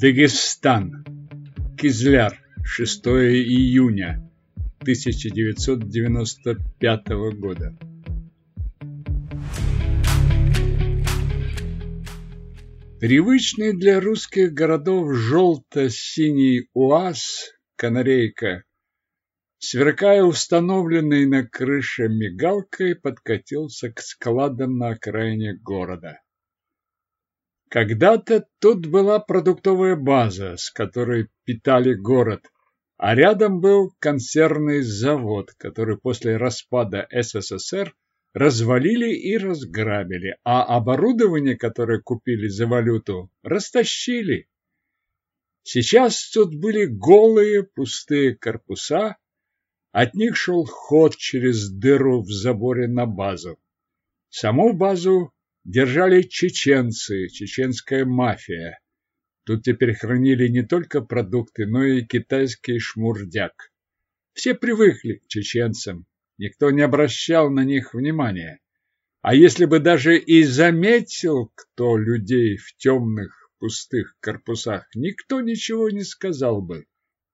Дагестан. Кизляр. 6 июня 1995 года. Привычный для русских городов желто-синий УАЗ «Канарейка», сверкая установленной на крыше мигалкой, подкатился к складам на окраине города. Когда-то тут была продуктовая база, с которой питали город, а рядом был консервный завод, который после распада СССР развалили и разграбили, а оборудование, которое купили за валюту, растащили. Сейчас тут были голые пустые корпуса, от них шел ход через дыру в заборе на базу. Саму базу держали чеченцы, чеченская мафия. Тут теперь хранили не только продукты, но и китайский шмурдяк. Все привыкли к чеченцам, никто не обращал на них внимания. А если бы даже и заметил кто людей в темных пустых корпусах, никто ничего не сказал бы.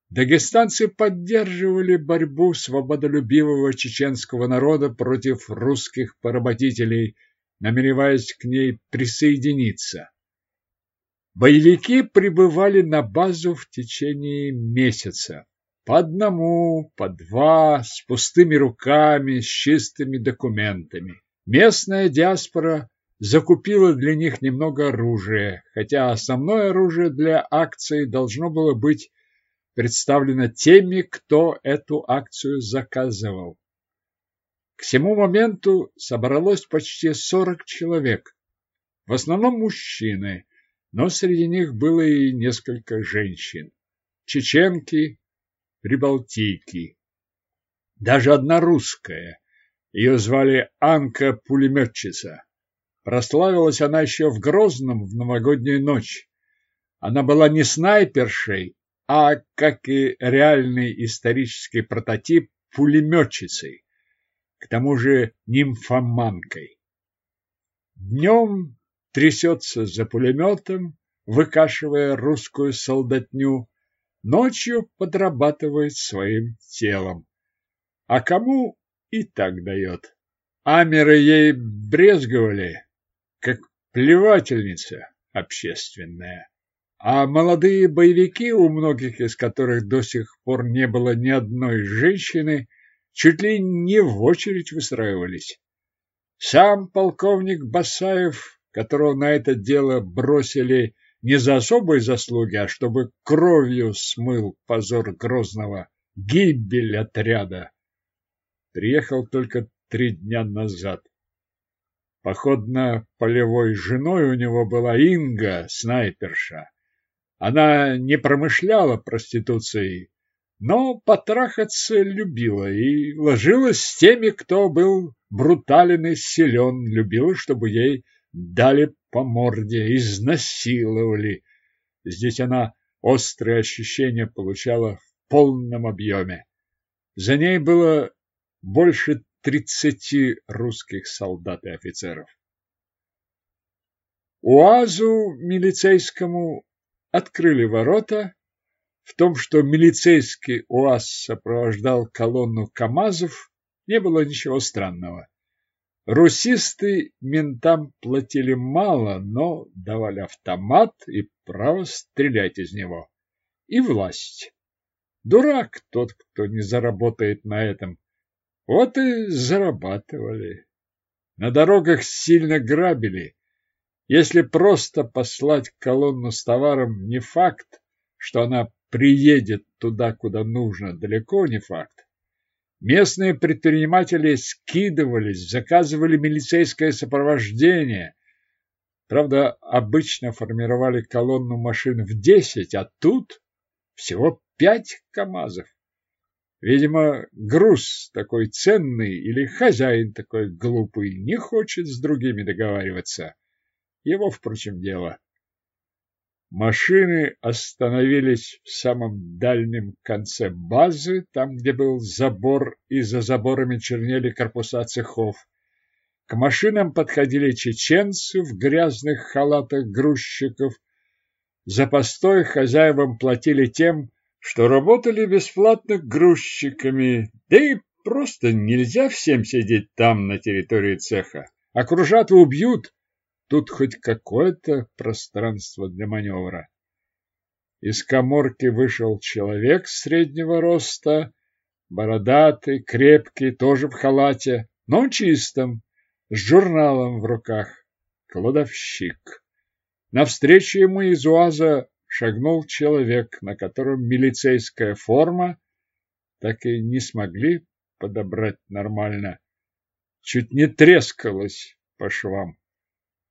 Дагестанцы поддерживали борьбу свободолюбивого чеченского народа против русских поработителей – намереваясь к ней присоединиться. Боевики прибывали на базу в течение месяца. По одному, по два, с пустыми руками, с чистыми документами. Местная диаспора закупила для них немного оружия, хотя основное оружие для акции должно было быть представлено теми, кто эту акцию заказывал. К всему моменту собралось почти сорок человек, в основном мужчины, но среди них было и несколько женщин, чеченки, прибалтийки, даже одна русская. Ее звали Анка-пулеметчица. Прославилась она еще в Грозном в новогоднюю ночь. Она была не снайпершей, а, как и реальный исторический прототип, пулеметчицей к тому же нимфоманкой. Днем трясется за пулеметом, выкашивая русскую солдатню, ночью подрабатывает своим телом. А кому и так дает. Амеры ей брезговали, как плевательница общественная. А молодые боевики, у многих из которых до сих пор не было ни одной женщины, чуть ли не в очередь выстраивались. Сам полковник Басаев, которого на это дело бросили не за особые заслуги, а чтобы кровью смыл позор Грозного, гибель отряда, приехал только три дня назад. Походно-полевой женой у него была Инга, снайперша. Она не промышляла проституцией, но потрахаться любила и ложилась с теми, кто был брутален и силен, любила, чтобы ей дали по морде, изнасиловали. Здесь она острые ощущения получала в полном объеме. За ней было больше тридцати русских солдат и офицеров. УАЗу милицейскому открыли ворота, в том, что милицейский УАЗ сопровождал колонну КАМАЗов, не было ничего странного. Русисты ментам платили мало, но давали автомат и право стрелять из него. И власть. Дурак тот, кто не заработает на этом. Вот и зарабатывали. На дорогах сильно грабили. Если просто послать колонну с товаром, не факт, что она приедет туда, куда нужно, далеко не факт. Местные предприниматели скидывались, заказывали милицейское сопровождение. Правда, обычно формировали колонну машин в десять, а тут всего пять КАМАЗов. Видимо, груз такой ценный или хозяин такой глупый не хочет с другими договариваться. Его, впрочем, дело. Машины остановились в самом дальнем конце базы, там, где был забор, и за заборами чернели корпуса цехов. К машинам подходили чеченцы в грязных халатах грузчиков. За постой хозяевам платили тем, что работали бесплатно грузчиками, да и просто нельзя всем сидеть там, на территории цеха. Окружат и убьют. Тут хоть какое-то пространство для маневра. Из коморки вышел человек среднего роста, бородатый, крепкий, тоже в халате, но чистом, с журналом в руках. Кладовщик. Навстречу ему из УАЗа шагнул человек, на котором милицейская форма так и не смогли подобрать нормально. Чуть не трескалась по швам.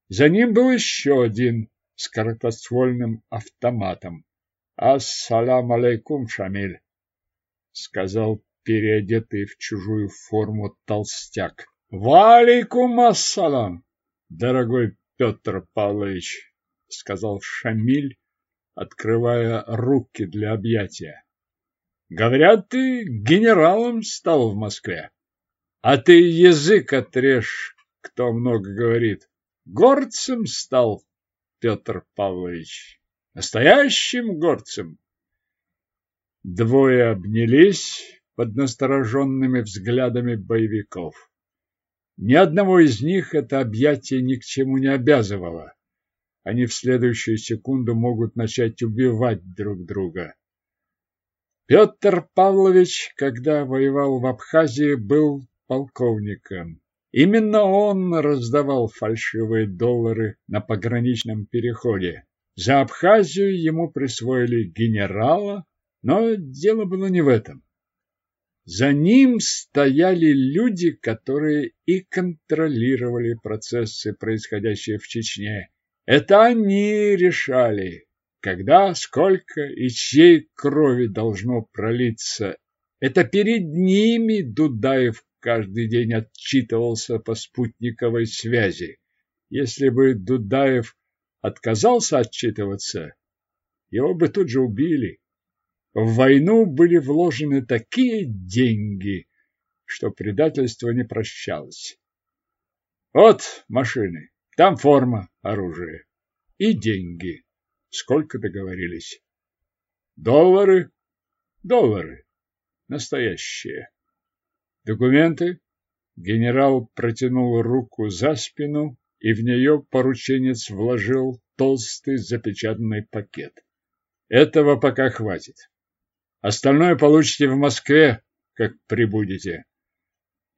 За ним был еще один с короткоствольным автоматом. «Ассалам алейкум, Шамиль», — сказал переодетый в чужую форму толстяк. «Валейкум ассалам, дорогой Петр Павлович», — сказал Шамиль, открывая руки для объятия. Говорят, ты генералом стал в Москве. А ты язык отрежь, кто много говорит. Горцем стал, Петр Павлович. Настоящим горцем. Двое обнялись под настороженными взглядами боевиков. Ни одного из них это объятие ни к чему не обязывало. Они в следующую секунду могут начать убивать друг друга. Петр Павлович, когда воевал в Абхазии, был полковником. Именно он раздавал фальшивые доллары на пограничном переходе. За Абхазию ему присвоили генерала, но дело было не в этом. За ним стояли люди, которые и контролировали процессы, происходящие в Чечне. Это они решали, когда, сколько и чьей крови должно пролиться. Это перед ними Дудаев каждый день отчитывался по спутниковой связи. Если бы Дудаев отказался отчитываться, его бы тут же убили. В войну были вложены такие деньги, что предательство не прощалось. Вот машины, там форма, оружие и деньги. Сколько договорились? Доллары? Доллары. Настоящие. Документы? Генерал протянул руку за спину, и в нее порученец вложил толстый запечатанный пакет. Этого пока хватит. Остальное получите в Москве, как прибудете.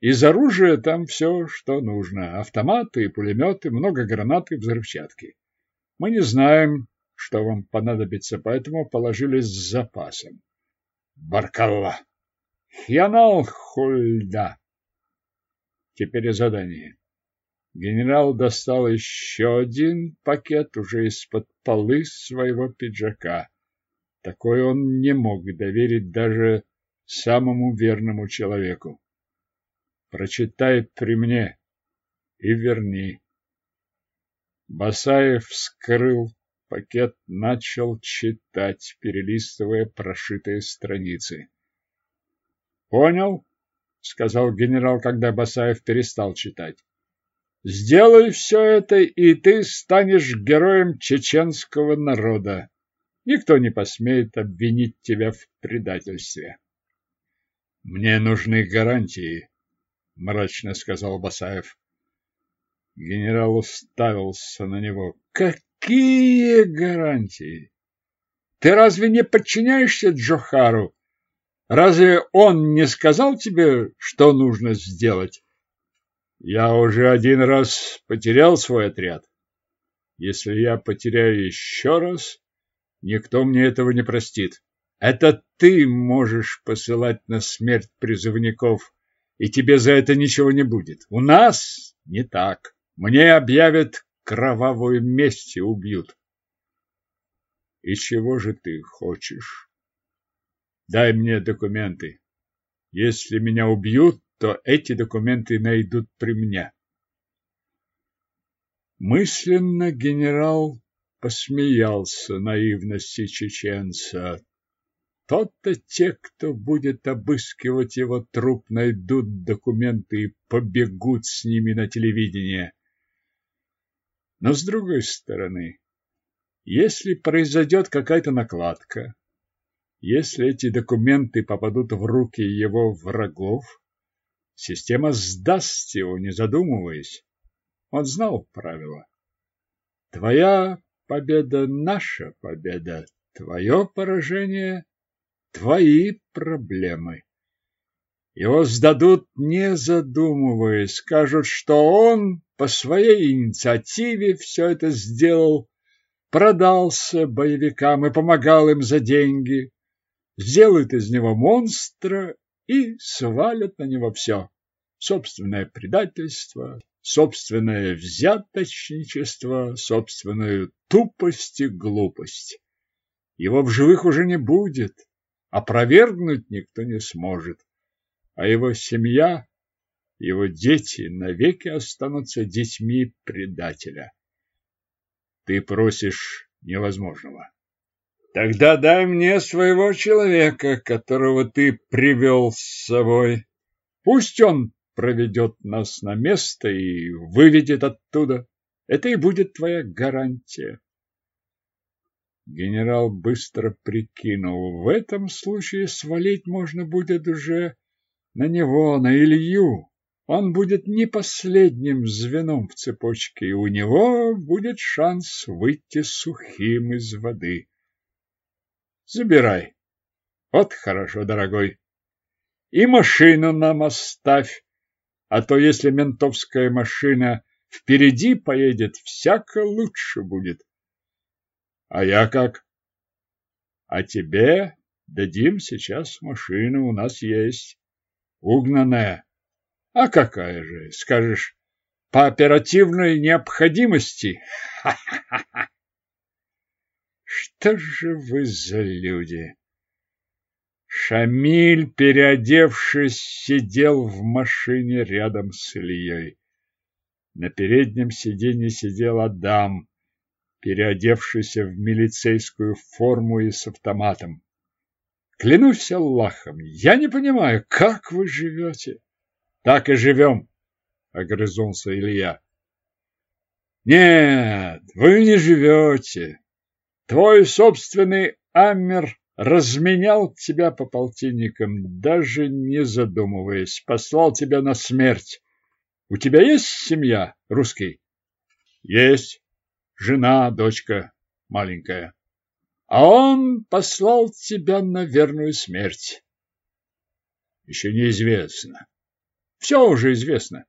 Из оружия там все, что нужно. Автоматы пулеметы, много гранат и взрывчатки. Мы не знаем, что вам понадобится, поэтому положили с запасом. Баркалла. Хьянал хульда. Теперь задание. Генерал достал еще один пакет уже из-под полы своего пиджака. Такой он не мог доверить даже самому верному человеку. Прочитай при мне и верни. Басаев вскрыл Пакет начал читать, перелистывая прошитые страницы. «Понял?» — сказал генерал, когда Басаев перестал читать. «Сделай все это, и ты станешь героем чеченского народа. Никто не посмеет обвинить тебя в предательстве». «Мне нужны гарантии», — мрачно сказал Басаев. Генерал уставился на него. «Как Какие гарантии? Ты разве не подчиняешься Джохару? Разве он не сказал тебе, что нужно сделать? Я уже один раз потерял свой отряд. Если я потеряю еще раз, никто мне этого не простит. Это ты можешь посылать на смерть призывников, и тебе за это ничего не будет. У нас не так. Мне объявят кровавую месть убьют. И чего же ты хочешь? Дай мне документы. Если меня убьют, то эти документы найдут при мне. Мысленно генерал посмеялся наивности чеченца. Тот-то те, кто будет обыскивать его труп, найдут документы и побегут с ними на телевидение. Но с другой стороны, Если произойдет какая-то накладка, если эти документы попадут в руки его врагов, система сдаст его, не задумываясь. Он знал правила. Твоя победа – наша победа, твое поражение – твои проблемы. Его сдадут, не задумываясь, скажут, что он по своей инициативе все это сделал, продался боевикам и помогал им за деньги, сделают из него монстра и свалят на него все. Собственное предательство, собственное взяточничество, собственную тупость и глупость. Его в живых уже не будет, опровергнуть никто не сможет а его семья, его дети навеки останутся детьми предателя. Ты просишь невозможного. Тогда дай мне своего человека, которого ты привел с собой. Пусть он проведет нас на место и выведет оттуда. Это и будет твоя гарантия. Генерал быстро прикинул. В этом случае свалить можно будет уже на него, на Илью. Он будет не последним звеном в цепочке, и у него будет шанс выйти сухим из воды. Забирай. Вот хорошо, дорогой. И машину нам оставь, а то если ментовская машина впереди поедет, всяко лучше будет. А я как? А тебе дадим сейчас машину, у нас есть угнанная. А какая же, скажешь, по оперативной необходимости? Ха-ха-ха! Что же вы за люди? Шамиль, переодевшись, сидел в машине рядом с Ильей. На переднем сиденье сидел Адам, переодевшийся в милицейскую форму и с автоматом. Клянусь Аллахом, я не понимаю, как вы живете. Так и живем, огрызнулся Илья. Нет, вы не живете. Твой собственный Аммер разменял тебя по полтинникам, даже не задумываясь, послал тебя на смерть. У тебя есть семья, русский? Есть. Жена, дочка маленькая а он послал тебя на верную смерть. Еще неизвестно. Все уже известно.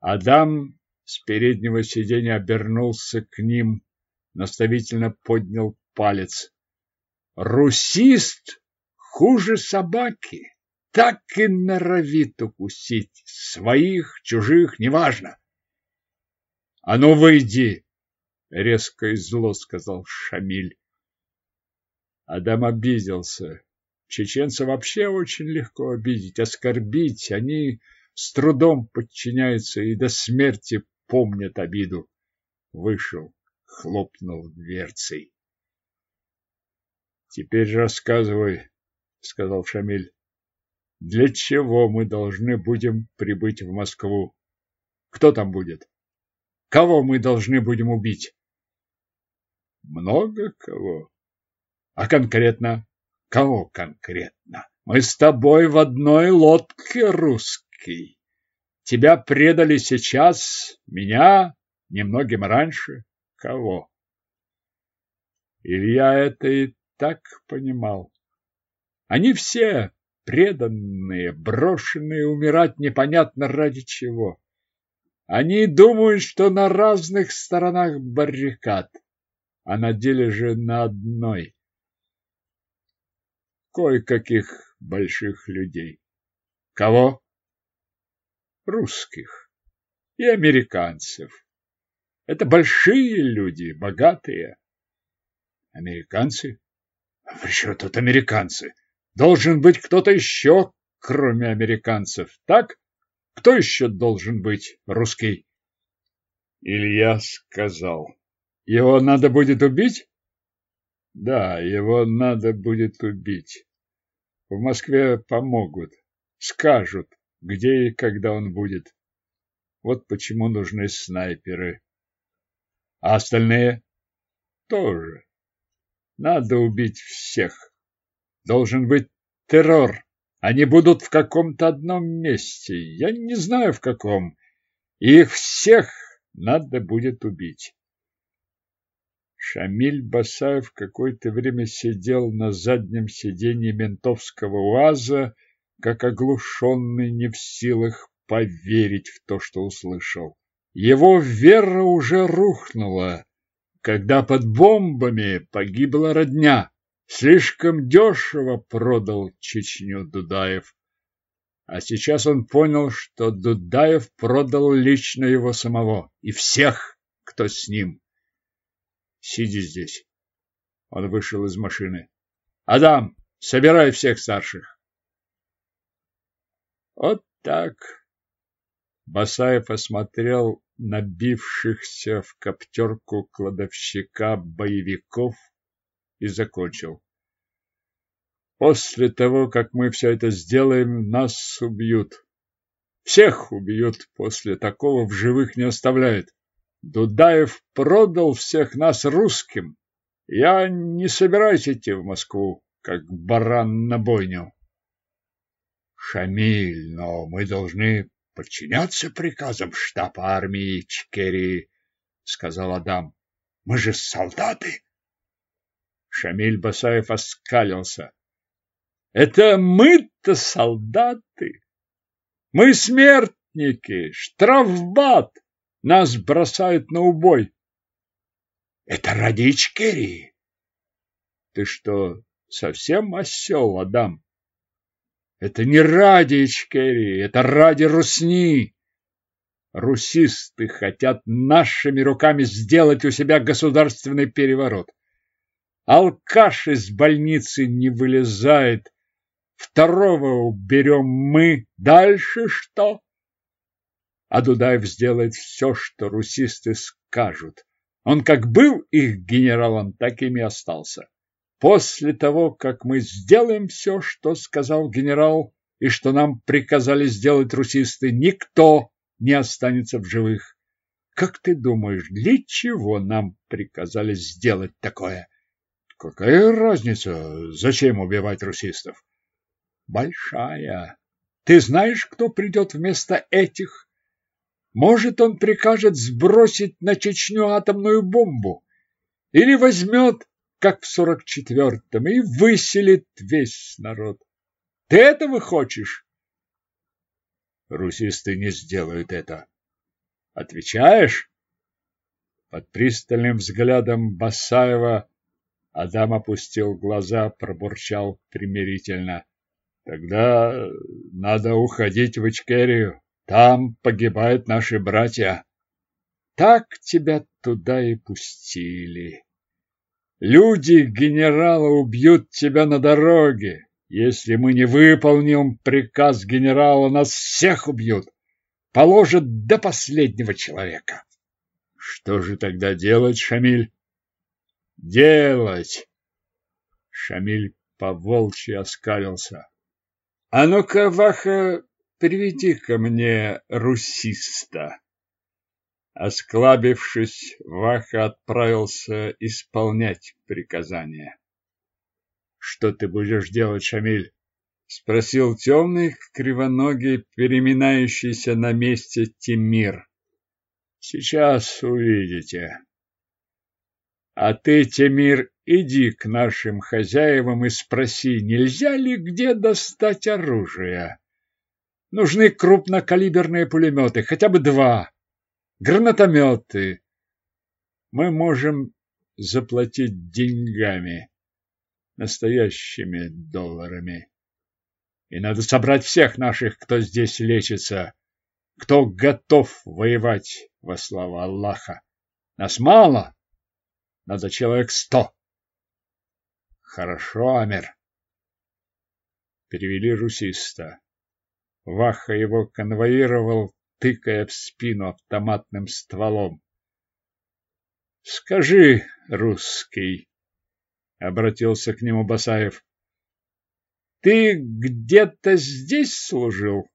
Адам с переднего сиденья обернулся к ним, наставительно поднял палец. Русист хуже собаки, так и норовит укусить. Своих, чужих, неважно. А ну, выйди, резко и зло сказал Шамиль. Адам обиделся. Чеченца вообще очень легко обидеть, оскорбить. Они с трудом подчиняются и до смерти помнят обиду. Вышел, хлопнул дверцей. Теперь рассказывай, сказал Шамиль. Для чего мы должны будем прибыть в Москву? Кто там будет? Кого мы должны будем убить? Много кого. А конкретно? Кого конкретно? Мы с тобой в одной лодке, русский. Тебя предали сейчас, меня немногим раньше. Кого? Илья это и так понимал. Они все преданные, брошенные умирать непонятно ради чего. Они думают, что на разных сторонах баррикад а на деле же на одной. Кое-каких больших людей. Кого? Русских и американцев. Это большие люди, богатые. Американцы? А тут американцы? Должен быть кто-то еще, кроме американцев, так? Кто еще должен быть русский? Илья сказал. Его надо будет убить? Да, его надо будет убить. В Москве помогут, скажут, где и когда он будет. Вот почему нужны снайперы. А остальные? тоже. Надо убить всех. Должен быть террор. Они будут в каком-то одном месте. Я не знаю в каком. Их всех надо будет убить. Шамиль Басаев какое-то время сидел на заднем сиденье ментовского УАЗа, как оглушенный, не в силах поверить в то, что услышал. Его вера уже рухнула, когда под бомбами погибла родня. Слишком дешево продал Чечню Дудаев. А сейчас он понял, что Дудаев продал лично его самого и всех, кто с ним. Сиди здесь. Он вышел из машины. Адам, собирай всех старших. Вот так. Басаев осмотрел набившихся в коптерку кладовщика боевиков и закончил. После того, как мы все это сделаем, нас убьют. Всех убьют, после такого в живых не оставляют. Дудаев продал всех нас русским. Я не собираюсь идти в Москву, как баран на бойню. Шамиль, но мы должны подчиняться приказам штаба армии Чкерии, сказал Адам. Мы же солдаты. Шамиль Басаев оскалился. Это мы-то солдаты. Мы смертники, штрафбат. Нас бросают на убой. Это ради Ичкерии. Ты что, совсем осел, Адам? Это не ради Ичкерии, это ради Русни. Русисты хотят нашими руками сделать у себя государственный переворот. Алкаш из больницы не вылезает. Второго уберем мы. Дальше что? А Дудаев сделает все, что русисты скажут. Он как был их генералом, так ими остался. После того, как мы сделаем все, что сказал генерал, и что нам приказали сделать русисты, никто не останется в живых. Как ты думаешь, для чего нам приказали сделать такое? Какая разница, зачем убивать русистов? Большая. Ты знаешь, кто придет вместо этих? Может, он прикажет сбросить на Чечню атомную бомбу? Или возьмет, как в сорок четвертом, и выселит весь народ? Ты этого хочешь? Русисты не сделают это. Отвечаешь? Под пристальным взглядом Басаева Адам опустил глаза, пробурчал примирительно. Тогда надо уходить в Ичкерию. Там погибают наши братья. Так тебя туда и пустили. Люди генерала убьют тебя на дороге. Если мы не выполним приказ генерала, нас всех убьют. Положат до последнего человека. Что же тогда делать, Шамиль? делать? Шамиль по-волчьи оскалился. А ну-ка, Ваха, приведи ко мне русиста. Осклабившись, Ваха отправился исполнять приказание. Что ты будешь делать, Шамиль? Спросил темный, кривоногий, переминающийся на месте Тимир. Сейчас увидите. А ты, Темир, иди к нашим хозяевам и спроси, нельзя ли где достать оружие. Нужны крупнокалиберные пулеметы, хотя бы два, гранатометы. Мы можем заплатить деньгами, настоящими долларами. И надо собрать всех наших, кто здесь лечится, кто готов воевать во славу Аллаха. Нас мало, надо человек сто. Хорошо, Амер. Перевели русиста. Ваха его конвоировал, тыкая в спину автоматным стволом. Скажи, русский, обратился к нему Басаев. Ты где-то здесь служил?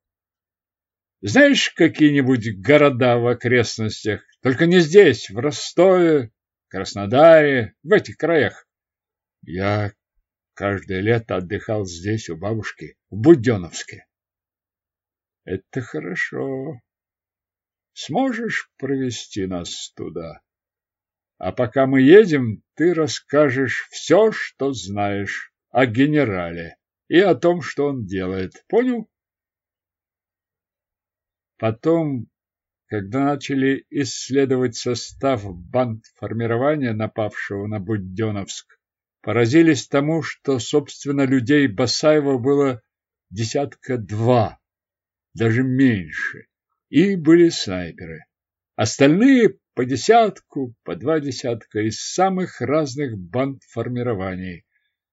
Знаешь какие-нибудь города в окрестностях? Только не здесь, в Ростове, Краснодаре, в этих краях. Я каждое лето отдыхал здесь у бабушки, в Буденновске. Это хорошо. Сможешь провести нас туда? А пока мы едем, ты расскажешь все, что знаешь о генерале и о том, что он делает. Понял? Потом, когда начали исследовать состав бандформирования, напавшего на Буденновск, поразились тому, что, собственно, людей Басаева было десятка два, даже меньше, и были снайперы. Остальные по десятку, по два десятка из самых разных бандформирований,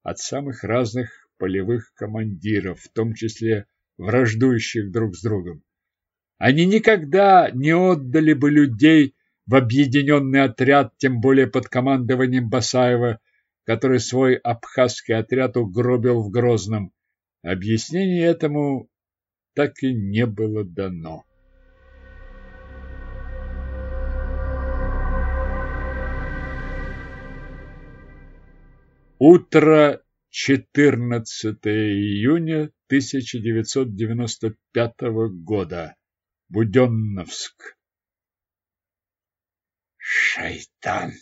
от самых разных полевых командиров, в том числе враждующих друг с другом. Они никогда не отдали бы людей в объединенный отряд, тем более под командованием Басаева, который свой абхазский отряд угробил в Грозном. Объяснение этому так и не было дано. Утро 14 июня 1995 года. Буденновск. Шайтан!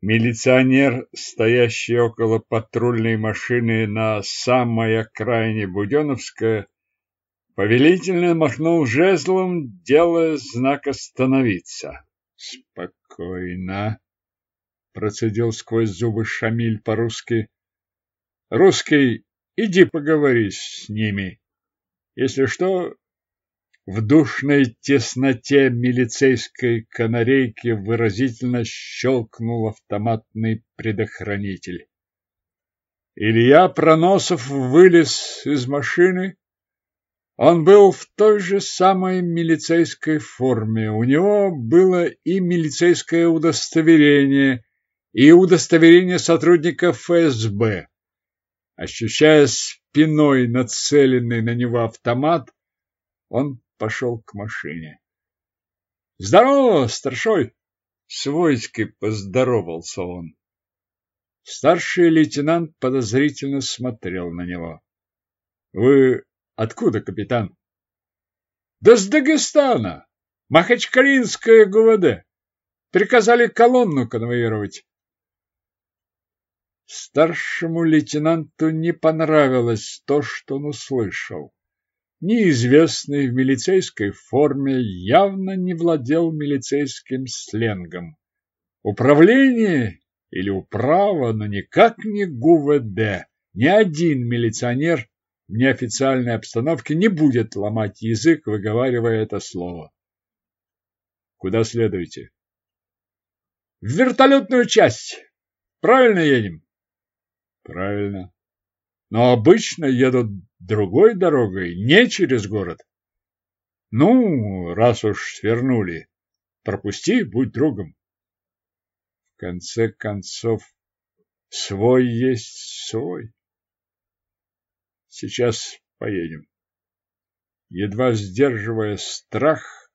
Милиционер, стоящий около патрульной машины на самой окраине Буденновска, повелительно махнул жезлом, делая знак остановиться. Спокойно, процедил сквозь зубы Шамиль по-русски. Русский, иди поговори с ними. Если что, в душной тесноте милицейской канарейки выразительно щелкнул автоматный предохранитель. Илья Проносов вылез из машины. Он был в той же самой милицейской форме. У него было и милицейское удостоверение, и удостоверение сотрудника ФСБ. Ощущая спиной нацеленный на него автомат, он пошел к машине. «Здорово, старшой!» С войской поздоровался он. Старший лейтенант подозрительно смотрел на него. «Вы откуда, капитан?» «Да с Дагестана! Махачкалинское ГУВД! Приказали колонну конвоировать!» Старшему лейтенанту не понравилось то, что он услышал неизвестный в милицейской форме, явно не владел милицейским сленгом. Управление или управа, но никак не ГУВД. Ни один милиционер в неофициальной обстановке не будет ломать язык, выговаривая это слово. Куда следуете? В вертолетную часть. Правильно едем? Правильно. Но обычно едут другой дорогой, не через город. Ну, раз уж свернули, пропусти, будь другом. В конце концов, свой есть свой. Сейчас поедем. Едва сдерживая страх,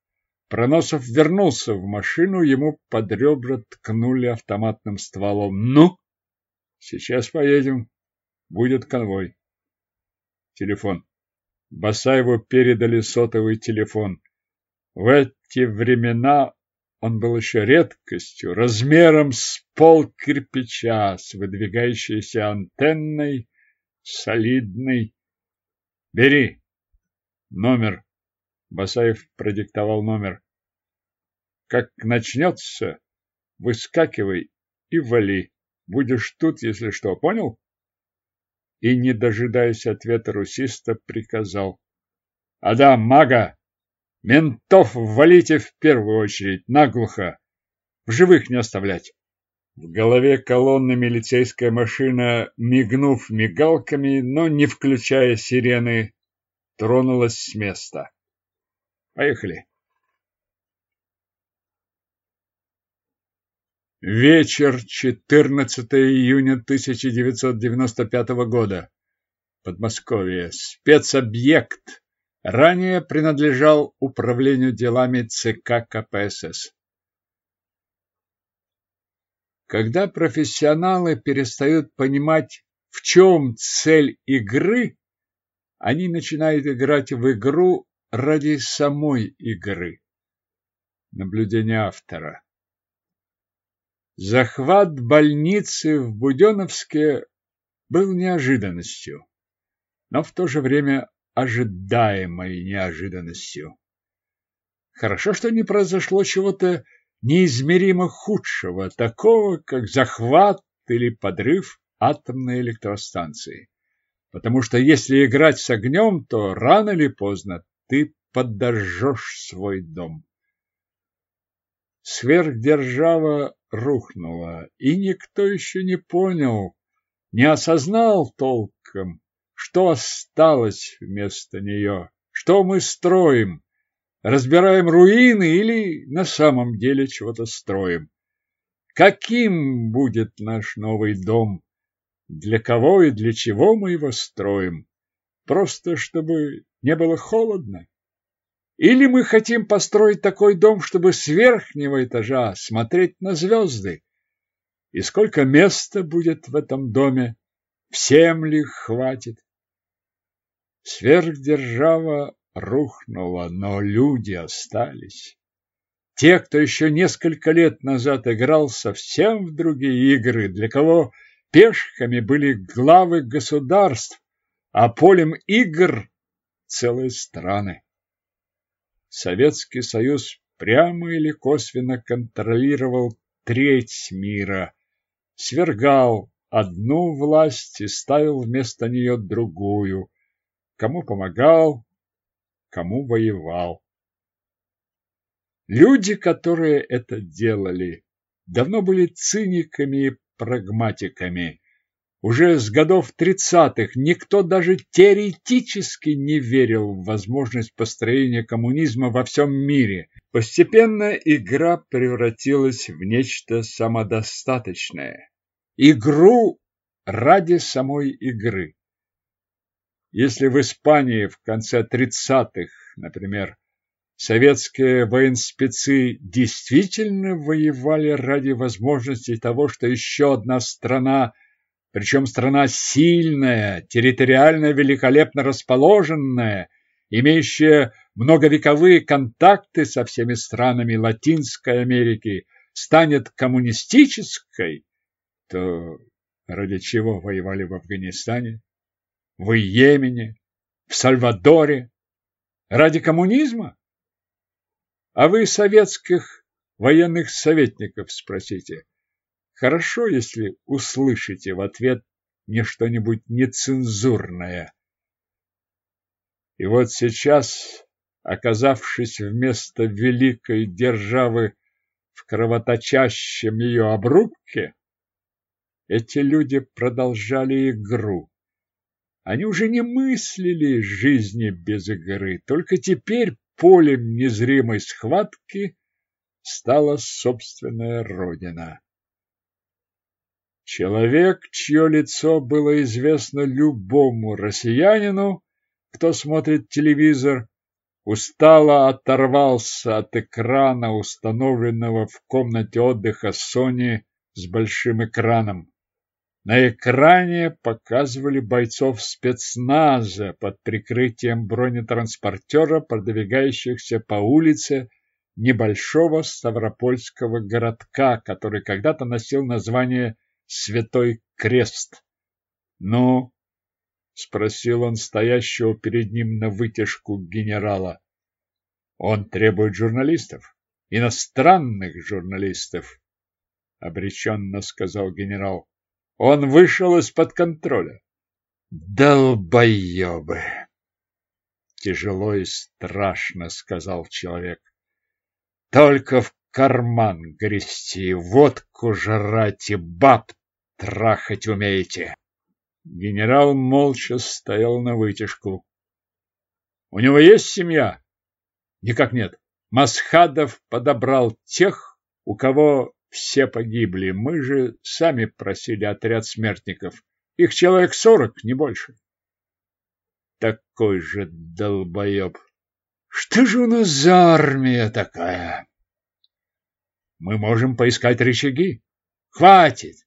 Проносов вернулся в машину, ему под ребра ткнули автоматным стволом. Ну, сейчас поедем, будет конвой телефон. Басаеву передали сотовый телефон. В эти времена он был еще редкостью, размером с пол кирпича, с выдвигающейся антенной, солидный. Бери. Номер. Басаев продиктовал номер. Как начнется, выскакивай и вали. Будешь тут, если что, понял? и, не дожидаясь ответа русиста, приказал. «Адам, мага! Ментов валите в первую очередь, наглухо! В живых не оставлять!» В голове колонны милицейская машина, мигнув мигалками, но не включая сирены, тронулась с места. «Поехали!» Вечер 14 июня 1995 года. Подмосковье. Спецобъект. Ранее принадлежал управлению делами ЦК КПСС. Когда профессионалы перестают понимать, в чем цель игры, они начинают играть в игру ради самой игры. Наблюдение автора. Захват больницы в Буденновске был неожиданностью, но в то же время ожидаемой неожиданностью. Хорошо, что не произошло чего-то неизмеримо худшего, такого, как захват или подрыв атомной электростанции. Потому что если играть с огнем, то рано или поздно ты подожжешь свой дом. Сверхдержава рухнула, и никто еще не понял, не осознал толком, что осталось вместо нее, что мы строим, разбираем руины или на самом деле чего-то строим. Каким будет наш новый дом? Для кого и для чего мы его строим? Просто чтобы не было холодно? Или мы хотим построить такой дом, чтобы с верхнего этажа смотреть на звезды? И сколько места будет в этом доме? Всем ли хватит? Сверхдержава рухнула, но люди остались. Те, кто еще несколько лет назад играл совсем в другие игры, для кого пешками были главы государств, а полем игр целые страны. Советский Союз прямо или косвенно контролировал треть мира, свергал одну власть и ставил вместо нее другую, кому помогал, кому воевал. Люди, которые это делали, давно были циниками и прагматиками. Уже с годов тридцатых никто даже теоретически не верил в возможность построения коммунизма во всем мире. Постепенно игра превратилась в нечто самодостаточное. Игру ради самой игры. Если в Испании в конце тридцатых, например, советские военспецы действительно воевали ради возможности того, что еще одна страна – причем страна сильная, территориально великолепно расположенная, имеющая многовековые контакты со всеми странами Латинской Америки, станет коммунистической, то ради чего воевали в Афганистане, в Йемене, в Сальвадоре? Ради коммунизма? А вы советских военных советников спросите. Хорошо, если услышите в ответ не что-нибудь нецензурное. И вот сейчас, оказавшись вместо великой державы в кровоточащем ее обрубке, эти люди продолжали игру. Они уже не мыслили жизни без игры, только теперь полем незримой схватки стала собственная родина. Человек, чье лицо было известно любому россиянину, кто смотрит телевизор, устало оторвался от экрана, установленного в комнате отдыха Sony с большим экраном. На экране показывали бойцов спецназа под прикрытием бронетранспортера, продвигающихся по улице небольшого Ставропольского городка, который когда-то носил название Святой Крест. Ну, спросил он стоящего перед ним на вытяжку генерала. Он требует журналистов, иностранных журналистов, обреченно сказал генерал. Он вышел из-под контроля. Долбоебы! Тяжело и страшно, сказал человек. Только в карман грести, водку жрать и баб трахать умеете. Генерал молча стоял на вытяжку. У него есть семья? Никак нет. Масхадов подобрал тех, у кого все погибли. Мы же сами просили отряд смертников. Их человек сорок, не больше. Такой же долбоеб. Что же у нас за армия такая? Мы можем поискать рычаги. Хватит!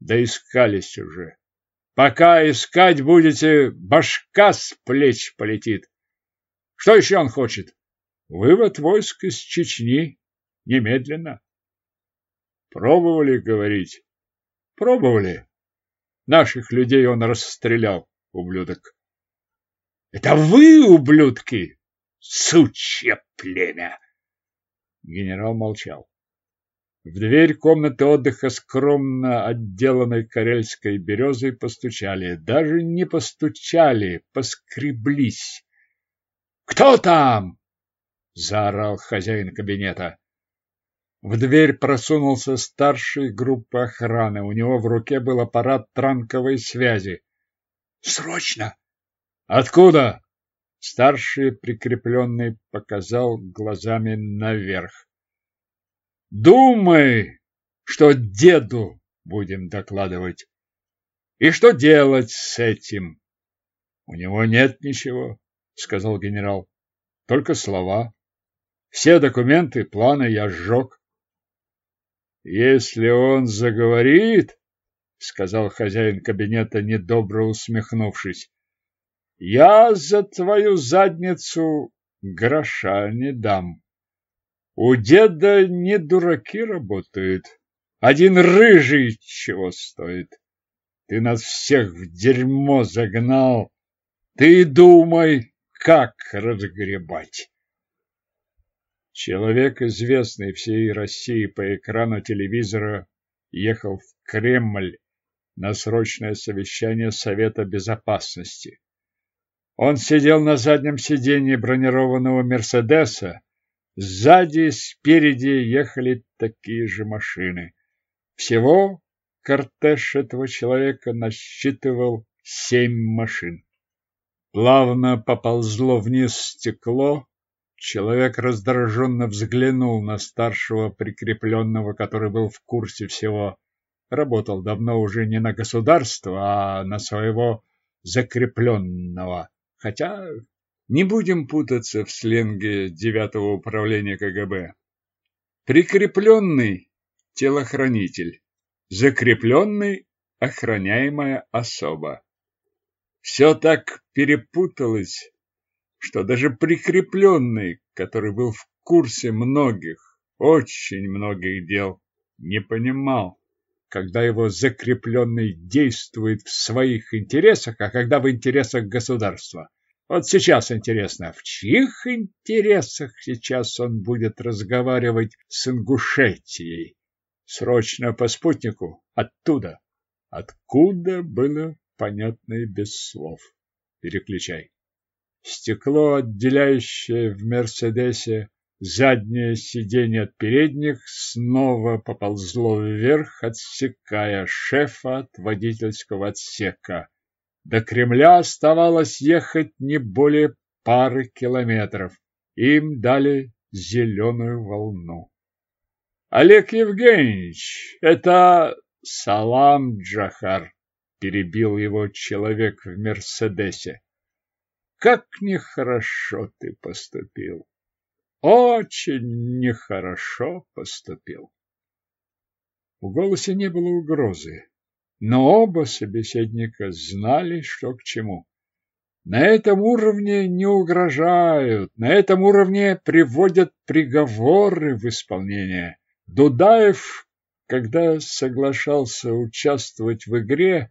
Да искались уже. Пока искать будете, башка с плеч полетит. Что еще он хочет? Вывод войск из Чечни. Немедленно. Пробовали говорить? Пробовали. Наших людей он расстрелял, ублюдок. Это вы, ублюдки! Сучье племя! Генерал молчал. В дверь комнаты отдыха скромно отделанной карельской березой постучали. Даже не постучали, поскреблись. «Кто там?» — заорал хозяин кабинета. В дверь просунулся старший группы охраны. У него в руке был аппарат транковой связи. «Срочно!» «Откуда?» Старший прикрепленный показал глазами наверх. Думай, что деду будем докладывать. И что делать с этим? У него нет ничего, сказал генерал. Только слова. Все документы, планы я сжег. Если он заговорит, сказал хозяин кабинета, недобро усмехнувшись, я за твою задницу гроша не дам. У деда не дураки работают. Один рыжий чего стоит. Ты нас всех в дерьмо загнал. Ты думай, как разгребать. Человек, известный всей России по экрану телевизора, ехал в Кремль на срочное совещание Совета Безопасности. Он сидел на заднем сиденье бронированного «Мерседеса», Сзади спереди ехали такие же машины. Всего кортеж этого человека насчитывал семь машин. Плавно поползло вниз стекло. Человек раздраженно взглянул на старшего прикрепленного, который был в курсе всего. Работал давно уже не на государство, а на своего закрепленного. Хотя не будем путаться в сленге девятого управления КГБ. Прикрепленный – телохранитель, закрепленный – охраняемая особа. Все так перепуталось, что даже прикрепленный, который был в курсе многих, очень многих дел, не понимал, когда его закрепленный действует в своих интересах, а когда в интересах государства. Вот сейчас интересно, в чьих интересах сейчас он будет разговаривать с Ингушетией? Срочно по спутнику, оттуда. Откуда было понятно и без слов. Переключай. Стекло, отделяющее в Мерседесе заднее сиденье от передних, снова поползло вверх, отсекая шефа от водительского отсека. До Кремля оставалось ехать не более пары километров. Им дали зеленую волну. Олег Евгеньевич, это салам, Джахар, перебил его человек в Мерседесе. Как нехорошо ты поступил. Очень нехорошо поступил. В голосе не было угрозы, но оба собеседника знали, что к чему. На этом уровне не угрожают, на этом уровне приводят приговоры в исполнение. Дудаев, когда соглашался участвовать в игре,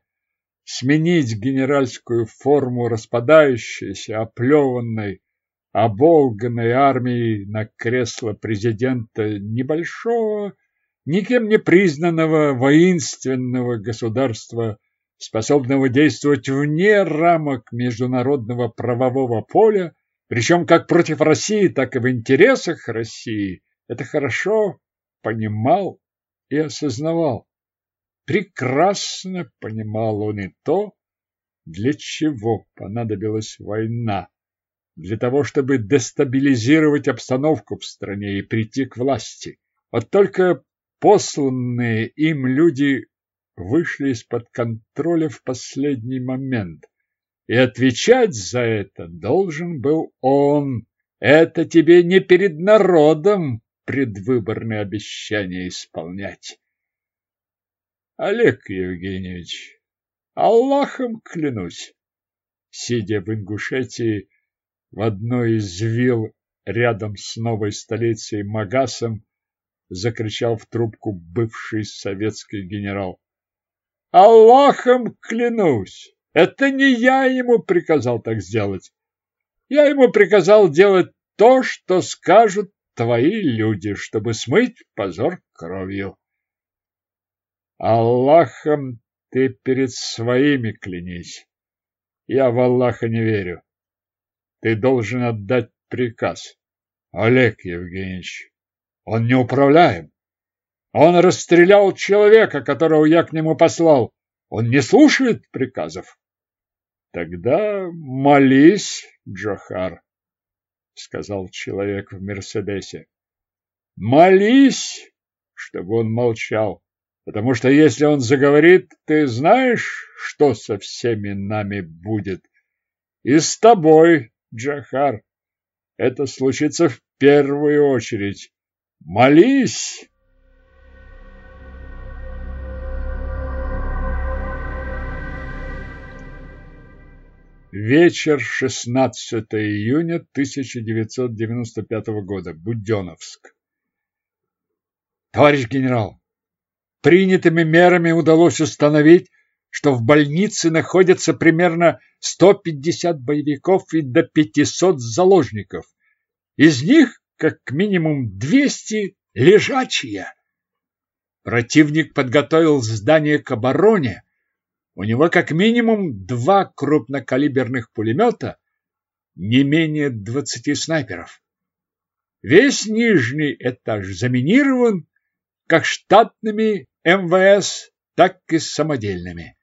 сменить генеральскую форму распадающейся, оплеванной, оболганной армией на кресло президента небольшого никем не признанного воинственного государства, способного действовать вне рамок международного правового поля, причем как против России, так и в интересах России, это хорошо понимал и осознавал. Прекрасно понимал он и то, для чего понадобилась война. Для того, чтобы дестабилизировать обстановку в стране и прийти к власти. Вот только посланные им люди вышли из-под контроля в последний момент. И отвечать за это должен был он. Это тебе не перед народом предвыборные обещания исполнять. Олег Евгеньевич, Аллахом клянусь, сидя в Ингушетии в одной из вилл рядом с новой столицей Магасом, закричал в трубку бывший советский генерал. Аллахом клянусь, это не я ему приказал так сделать. Я ему приказал делать то, что скажут твои люди, чтобы смыть позор кровью. Аллахом ты перед своими клянись. Я в Аллаха не верю. Ты должен отдать приказ. Олег Евгеньевич, он неуправляем. Он расстрелял человека, которого я к нему послал. Он не слушает приказов. Тогда молись, Джохар, сказал человек в Мерседесе. Молись, чтобы он молчал, потому что если он заговорит, ты знаешь, что со всеми нами будет. И с тобой, Джохар. Это случится в первую очередь. Молись! Вечер 16 июня 1995 года. Буденновск. Товарищ генерал, принятыми мерами удалось установить, что в больнице находятся примерно 150 боевиков и до 500 заложников. Из них как минимум 200 лежачие. Противник подготовил здание к обороне, у него как минимум два крупнокалиберных пулемета, не менее двадцати снайперов. Весь нижний этаж заминирован как штатными МВС, так и самодельными.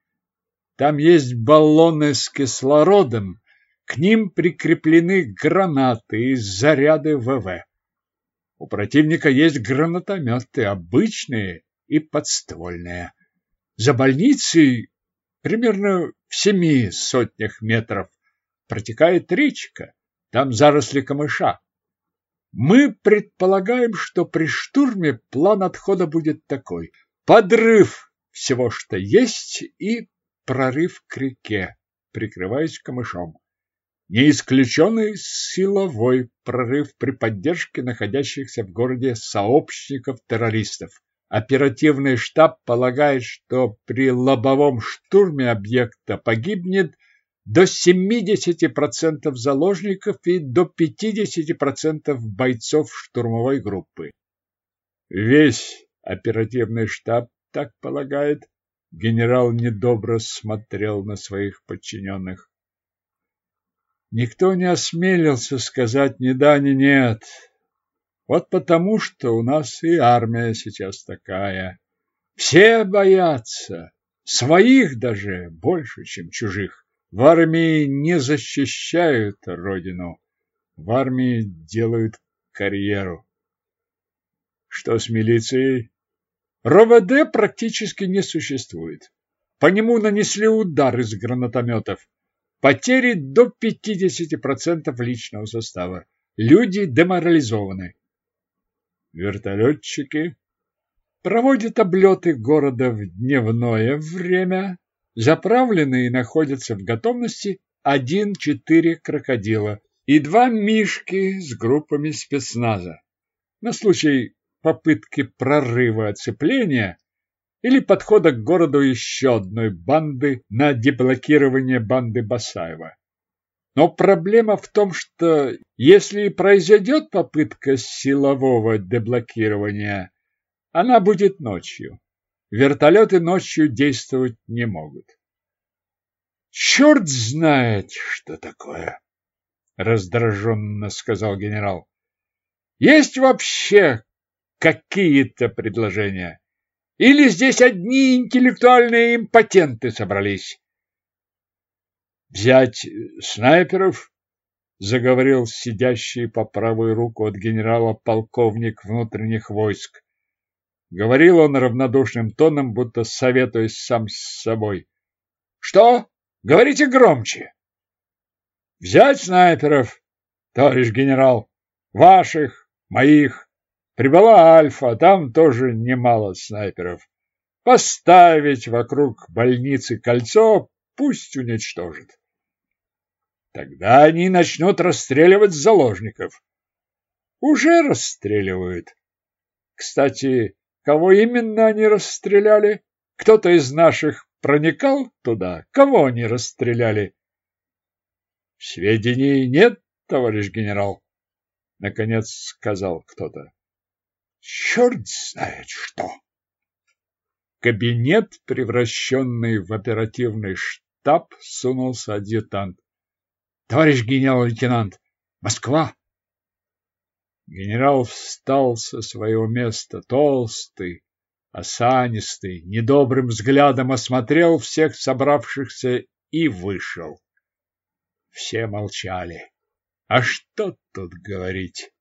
Там есть баллоны с кислородом, к ним прикреплены гранаты и заряды ВВ. У противника есть гранатометы, обычные и подствольные. За больницей Примерно в семи сотнях метров протекает речка, там заросли камыша. Мы предполагаем, что при штурме план отхода будет такой. Подрыв всего, что есть, и прорыв к реке, прикрываясь камышом. Не исключенный силовой прорыв при поддержке находящихся в городе сообщников террористов. Оперативный штаб полагает, что при лобовом штурме объекта погибнет до 70% заложников и до 50% бойцов штурмовой группы. Весь оперативный штаб так полагает. Генерал недобро смотрел на своих подчиненных. Никто не осмелился сказать ни да, ни нет. Вот потому, что у нас и армия сейчас такая. Все боятся, своих даже больше, чем чужих. В армии не защищают родину, в армии делают карьеру. Что с милицией? РОВД практически не существует. По нему нанесли удар из гранатометов. Потери до 50% личного состава. Люди деморализованы. Вертолетчики проводят облеты города в дневное время, заправленные находятся в готовности один-четыре крокодила и два мишки с группами спецназа на случай попытки прорыва оцепления или подхода к городу еще одной банды на деблокирование банды Басаева. Но проблема в том, что если произойдет попытка силового деблокирования, она будет ночью. Вертолеты ночью действовать не могут. Черт знает, что такое, раздраженно сказал генерал. Есть вообще какие-то предложения? Или здесь одни интеллектуальные импотенты собрались? Взять снайперов, заговорил сидящий по правую руку от генерала полковник внутренних войск. Говорил он равнодушным тоном, будто советуясь сам с собой. Что? Говорите громче. Взять снайперов, товарищ генерал, ваших, моих. Прибыла Альфа, там тоже немало снайперов. Поставить вокруг больницы кольцо, пусть уничтожит. Тогда они начнут расстреливать заложников. Уже расстреливают. Кстати, кого именно они расстреляли? Кто-то из наших проникал туда? Кого они расстреляли? Сведений нет, товарищ генерал, наконец сказал кто-то. Черт знает что. Кабинет, превращенный в оперативный штаб, сунулся адъютант. Товарищ генерал-лейтенант, Москва. Генерал встал со своего места, толстый, осанистый, недобрым взглядом осмотрел всех собравшихся и вышел. Все молчали. А что тут говорить?